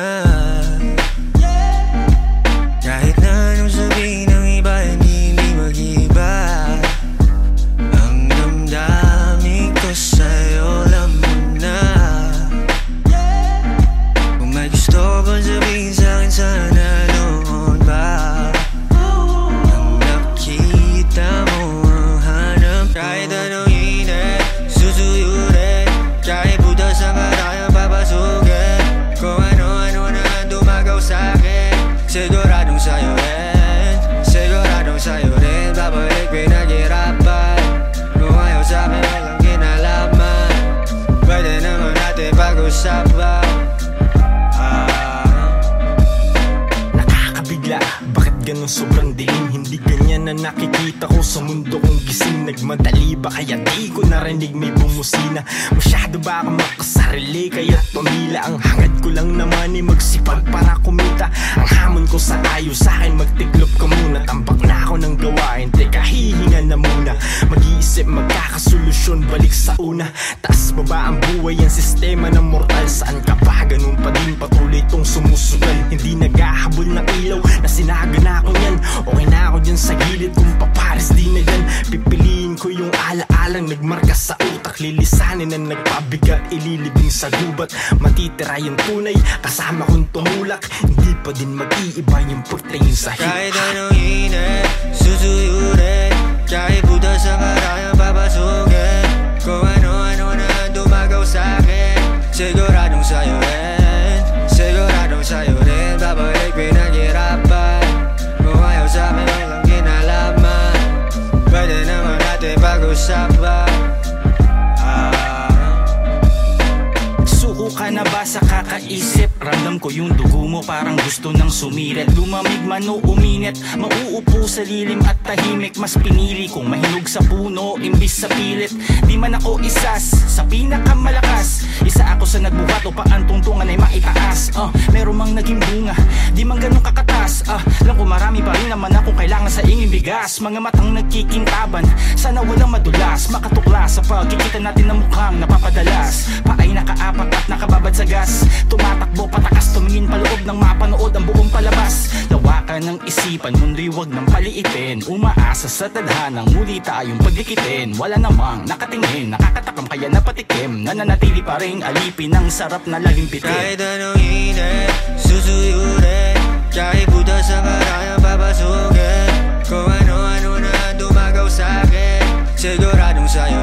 Yeah. Ganun sobrang dilim. Hindi ganyan na nakikita ko sa mundo kong gising. Nagmadali ba kaya di ko narinig? May bumusina. Masyado ba ako makasarili? Kaya tumila. Ang hangad ko lang naman ay magsipag para kumita. Ang hamon ko sa ayo sa akin magtiklop ka muna. Tambak na ako ng gawain, teka hihinga na muna. Mag-iisip magkakasolusyon balik sa una. Taas baba ang buhay ang sistema ng mortal. Saan ka pa patuloy tong sumusugal Hindi naghahabol ng ilaw na sinaga na ako yan Okay na ako dyan sa gilid kung papares di na yan Pipiliin ko yung alaalang nagmarka sa utak. Lilisanin ang nagpabigat ililibing sa gubat. Matitira yung tunay kasama kong tumulak. Hindi pa din mag-iiba yung pagtingin sa hip Kahit anong init, susuyurin. Kahit butas sa karayang papasukin. Kung ano-ano na dumagaw sa'kin Siguradong sa'yo kakaisip? Ramdam ko yung dugo mo parang gusto nang sumirit. Lumamig man o uminit Mauupo sa lilim at tahimik. Mas pinili kong mahinog sa puno imbis sa pilit. Di man ako isas sa pinakamalakas. Isa ako sa nagbuhat upang ang tungtungan ay maitaas uh, Meron mang naging bunga, di man ganun kakatas. Uh, Alam ko marami pa rin naman akong kailangan sa ingin bigas. Mga matang nagkikintaban, sana walang madulas. Makatuklas sa pagkikita natin ng mukhang napapadalas ng buong palabas. Lawakan ng isipan, mundo'y wag nang paliitin. Umaasa sa tadhanang muli tayong paglikitin Wala namang nakatingin, nakakatakam kaya napatikim. Nananatili pa rin alipin ang sarap na lalimpitin. Kahit anong init, susuyurin. Kahit buta sa karayang papasukin. Kung ano-ano na dumagaw sa'kin Siguradong sa'yo